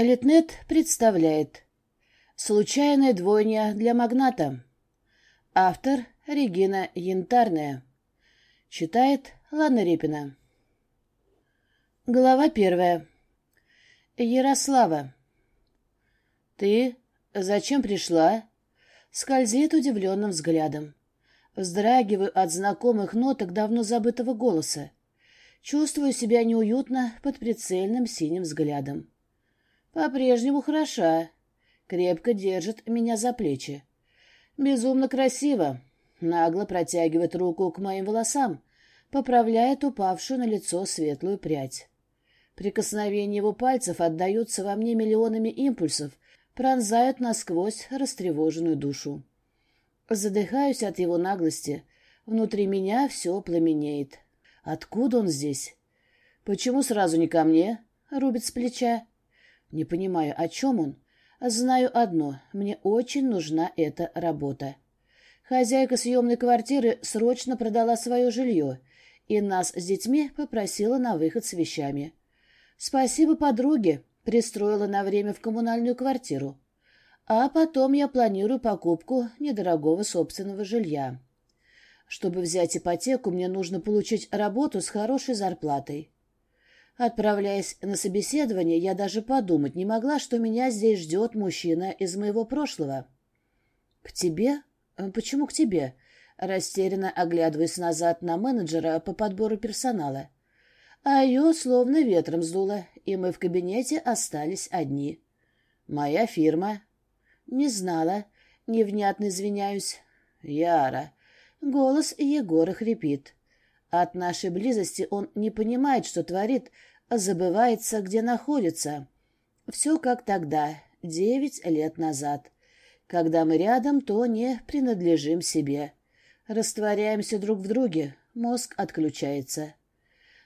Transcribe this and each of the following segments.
Литнет представляет «Случайная двойня для магната». Автор Регина Янтарная. Читает Лана Репина. Глава первая. Ярослава. «Ты зачем пришла?» Скользит удивленным взглядом. Вздрагиваю от знакомых ноток давно забытого голоса. Чувствую себя неуютно под прицельным синим взглядом. По-прежнему хороша. Крепко держит меня за плечи. Безумно красиво. Нагло протягивает руку к моим волосам, поправляет упавшую на лицо светлую прядь. Прикосновения его пальцев отдаются во мне миллионами импульсов, пронзают насквозь растревоженную душу. Задыхаюсь от его наглости. Внутри меня все пламенеет. Откуда он здесь? Почему сразу не ко мне? Рубит с плеча. Не понимаю, о чем он. Знаю одно. Мне очень нужна эта работа. Хозяйка съемной квартиры срочно продала свое жилье, и нас с детьми попросила на выход с вещами. Спасибо подруге, пристроила на время в коммунальную квартиру. А потом я планирую покупку недорогого собственного жилья. Чтобы взять ипотеку, мне нужно получить работу с хорошей зарплатой. Отправляясь на собеседование, я даже подумать не могла, что меня здесь ждет мужчина из моего прошлого. — К тебе? Э, почему к тебе? Растерянно оглядываясь назад на менеджера по подбору персонала. А ее словно ветром сдуло, и мы в кабинете остались одни. «Моя фирма». «Не знала. Невнятно извиняюсь». «Яра». Голос Егора хрипит. От нашей близости он не понимает, что творит, а забывается, где находится. Все как тогда, девять лет назад. Когда мы рядом, то не принадлежим себе. Растворяемся друг в друге, мозг отключается.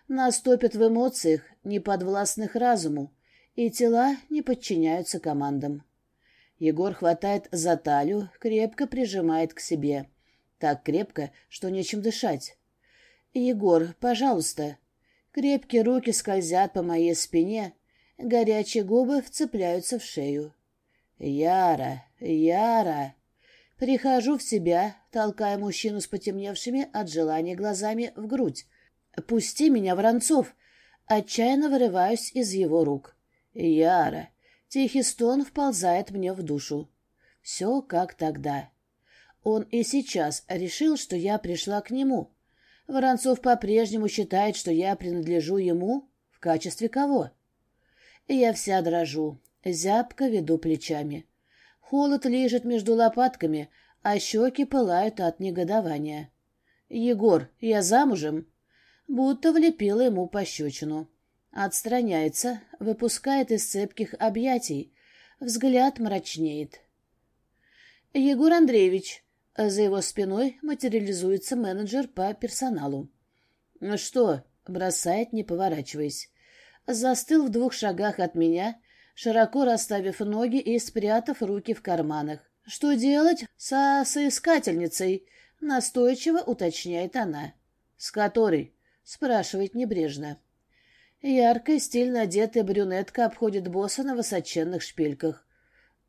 Нас топят в эмоциях, не подвластных разуму, и тела не подчиняются командам. Егор хватает за талию, крепко прижимает к себе. Так крепко, что нечем дышать. «Егор, пожалуйста». Крепкие руки скользят по моей спине, горячие губы вцепляются в шею. «Яра, Яра!» Прихожу в себя, толкая мужчину с потемневшими от желания глазами в грудь. «Пусти меня, Воронцов!» Отчаянно вырываюсь из его рук. «Яра!» Тихий стон вползает мне в душу. Все как тогда. Он и сейчас решил, что я пришла к нему. Воронцов по-прежнему считает, что я принадлежу ему. В качестве кого? Я вся дрожу, зябко веду плечами. Холод лежит между лопатками, а щеки пылают от негодования. «Егор, я замужем?» Будто влепила ему пощечину. Отстраняется, выпускает из цепких объятий. Взгляд мрачнеет. «Егор Андреевич!» За его спиной материализуется менеджер по персоналу. «Ну что?» — бросает, не поворачиваясь. Застыл в двух шагах от меня, широко расставив ноги и спрятав руки в карманах. «Что делать со соискательницей?» — настойчиво уточняет она. «С которой?» — спрашивает небрежно. Яркая, стильно одетая брюнетка обходит босса на высоченных шпильках.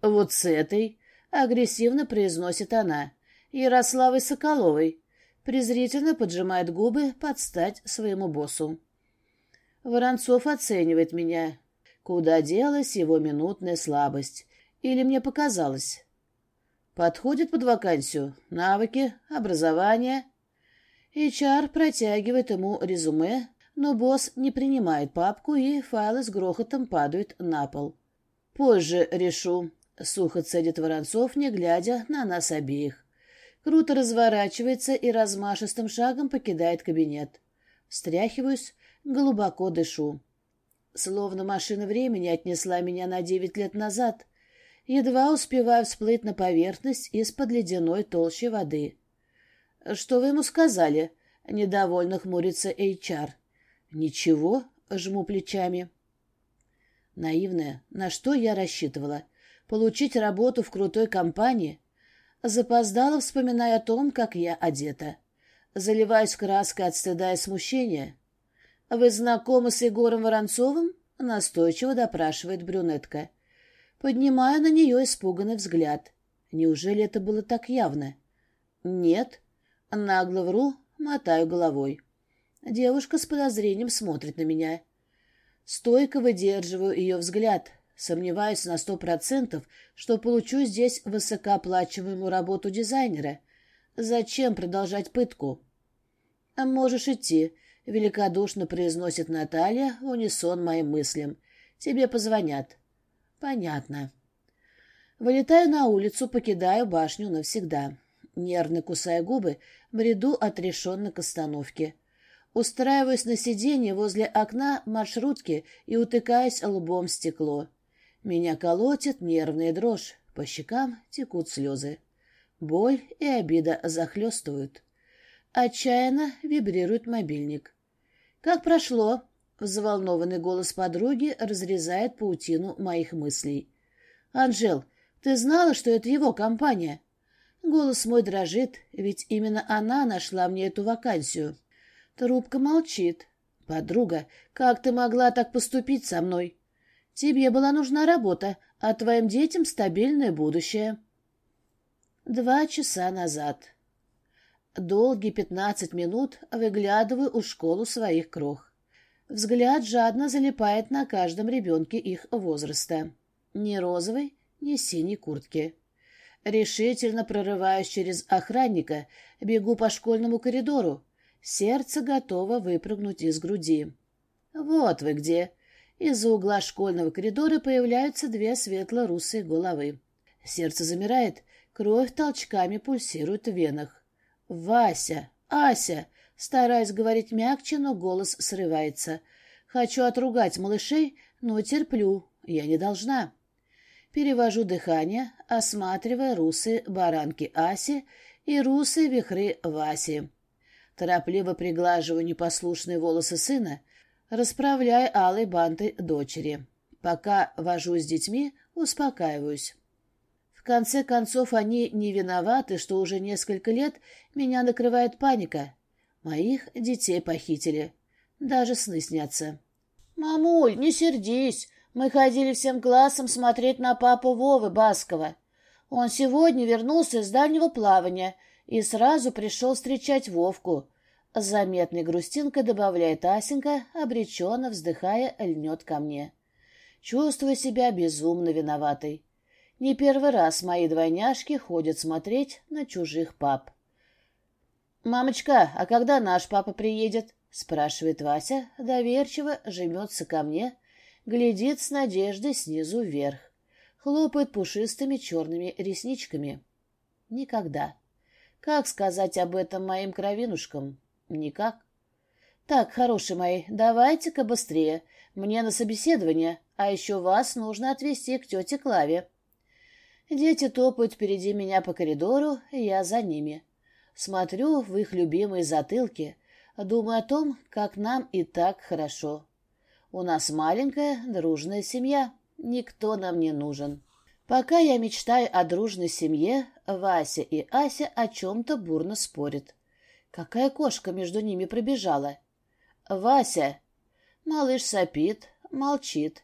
«Вот с этой!» — агрессивно произносит она. «Ярославой Соколовой!» Презрительно поджимает губы под стать своему боссу. Воронцов оценивает меня. Куда делась его минутная слабость? Или мне показалось? Подходит под вакансию. Навыки, образование. HR протягивает ему резюме, но босс не принимает папку, и файлы с грохотом падают на пол. «Позже решу», — сухо цедит Воронцов, не глядя на нас обеих. Круто разворачивается и размашистым шагом покидает кабинет. Встряхиваюсь, глубоко дышу. Словно машина времени отнесла меня на девять лет назад. Едва успеваю всплыть на поверхность из-под ледяной толщи воды. «Что вы ему сказали?» — недовольно хмурится HR. «Ничего», — жму плечами. Наивная, на что я рассчитывала? Получить работу в крутой компании? Запоздала, вспоминая о том, как я одета. Заливаюсь краской от стыда и смущения. «Вы знакомы с Егором Воронцовым?» Настойчиво допрашивает брюнетка. Поднимаю на нее испуганный взгляд. Неужели это было так явно? Нет. Нагло вру, мотаю головой. Девушка с подозрением смотрит на меня. Стойко выдерживаю ее взгляд, сомневаюсь на сто процентов, что получу здесь высокооплачиваемую работу дизайнера. Зачем продолжать пытку? «Можешь идти», — великодушно произносит Наталья унисон моим мыслям. «Тебе позвонят». «Понятно». Вылетаю на улицу, покидаю башню навсегда. Нервно кусая губы, бреду отрешенно к остановке. Устраиваюсь на сиденье возле окна маршрутки и утыкаюсь лбом в стекло. Меня колотит нервная дрожь, по щекам текут слезы. Боль и обида захлестывают. Отчаянно вибрирует мобильник. «Как прошло?» — взволнованный голос подруги разрезает паутину моих мыслей. «Анжел, ты знала, что это его компания?» Голос мой дрожит, ведь именно она нашла мне эту вакансию. Трубка молчит. «Подруга, как ты могла так поступить со мной? Тебе была нужна работа, а твоим детям стабильное будущее». Два часа назад. Долгие пятнадцать минут выглядываю у школы своих крох. Взгляд жадно залипает на каждом ребенке их возраста. Ни розовой, ни синей куртки. Решительно прорываюсь через охранника, бегу по школьному коридору. Сердце готово выпрыгнуть из груди. Вот вы где. Из-за угла школьного коридора появляются две светло-русые головы. Сердце замирает, кровь толчками пульсирует в венах. «Вася! Ася!» Стараюсь говорить мягче, но голос срывается. Хочу отругать малышей, но терплю. Я не должна. Перевожу дыхание, осматривая русые баранки Аси и русые вихры Васи. Торопливо приглаживаю непослушные волосы сына, расправляя алые банты дочери. Пока вожу с детьми, успокаиваюсь. В конце концов, они не виноваты, что уже несколько лет меня накрывает паника. Моих детей похитили. Даже сны снятся. «Мамуль, не сердись. Мы ходили всем классом смотреть на папу Вовы Баскова. Он сегодня вернулся из дальнего плавания и сразу пришел встречать Вовку». С заметной грустинкой добавляет Асенька, обреченно вздыхая, льнет ко мне. Чувствую себя безумно виноватой. Не первый раз мои двойняшки ходят смотреть на чужих пап. «Мамочка, а когда наш папа приедет?» — спрашивает Вася, доверчиво жмется ко мне, глядит с надеждой снизу вверх, хлопает пушистыми черными ресничками. «Никогда. Как сказать об этом моим кровинушкам? Никак. Так, хорошие мои, давайте-ка быстрее. Мне на собеседование, а еще вас нужно отвезти к тете Клаве». Дети топают впереди меня по коридору, я за ними. Смотрю в их любимые затылки, думаю о том, как нам и так хорошо. У нас маленькая, дружная семья, никто нам не нужен. Пока я мечтаю о дружной семье, Вася и Ася о чем-то бурно спорят. Какая кошка между ними пробежала? «Вася!» Малыш сопит, молчит.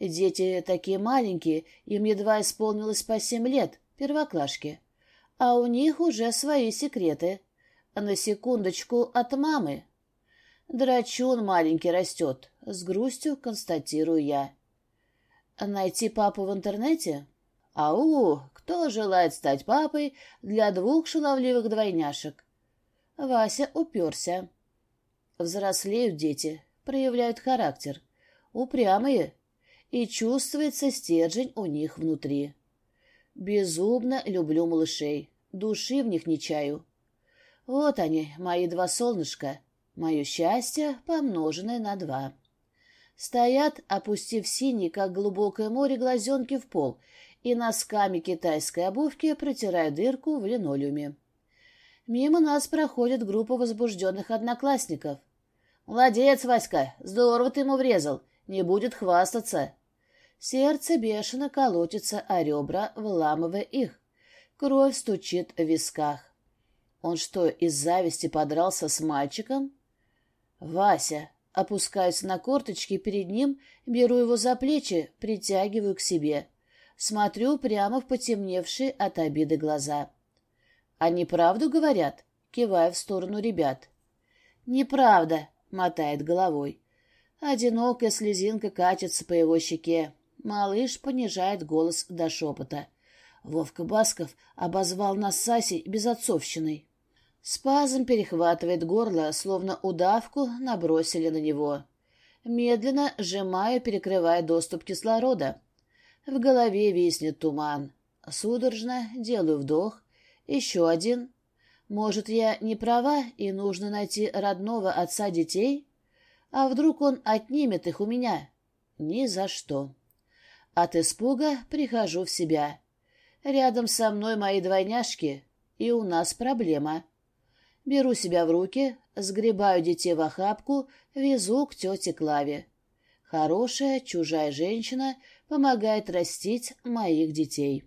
Дети такие маленькие, им едва исполнилось по семь лет, первоклашки. А у них уже свои секреты. На секундочку от мамы. Драчун маленький растет, с грустью констатирую я. Найти папу в интернете? Ау, кто желает стать папой для двух шаловливых двойняшек? Вася уперся. Взрослеют дети, проявляют характер. Упрямые, и чувствуется стержень у них внутри. Безумно люблю малышей, души в них не чаю. Вот они, мои два солнышка, мое счастье, помноженное на два. Стоят, опустив синий, как глубокое море, глазенки в пол, и носками китайской обувки протирая дырку в линолеуме. Мимо нас проходит группа возбужденных одноклассников. «Молодец, Васька, здорово ты ему врезал, не будет хвастаться». Сердце бешено колотится о ребра, выламывая их. Кровь стучит в висках. Он что, из зависти подрался с мальчиком? Вася, Опускаюсь на корточки перед ним, беру его за плечи, притягиваю к себе. Смотрю прямо в потемневшие от обиды глаза. «Они правду говорят?» — кивая в сторону ребят. «Неправда», — мотает головой. Одинокая слезинка катится по его щеке. Малыш понижает голос до шепота. Вовка Басков обозвал нас Сасей безотцовщиной. Спазм перехватывает горло, словно удавку набросили на него. Медленно сжимаю, перекрывая доступ кислорода. В голове виснет туман. Судорожно делаю вдох. Еще один. Может, я не права, и нужно найти родного отца детей? А вдруг он отнимет их у меня? Ни за что. От испуга прихожу в себя. Рядом со мной мои двойняшки, и у нас проблема. Беру себя в руки, сгребаю детей в охапку, везу к тете Клаве. Хорошая чужая женщина помогает растить моих детей.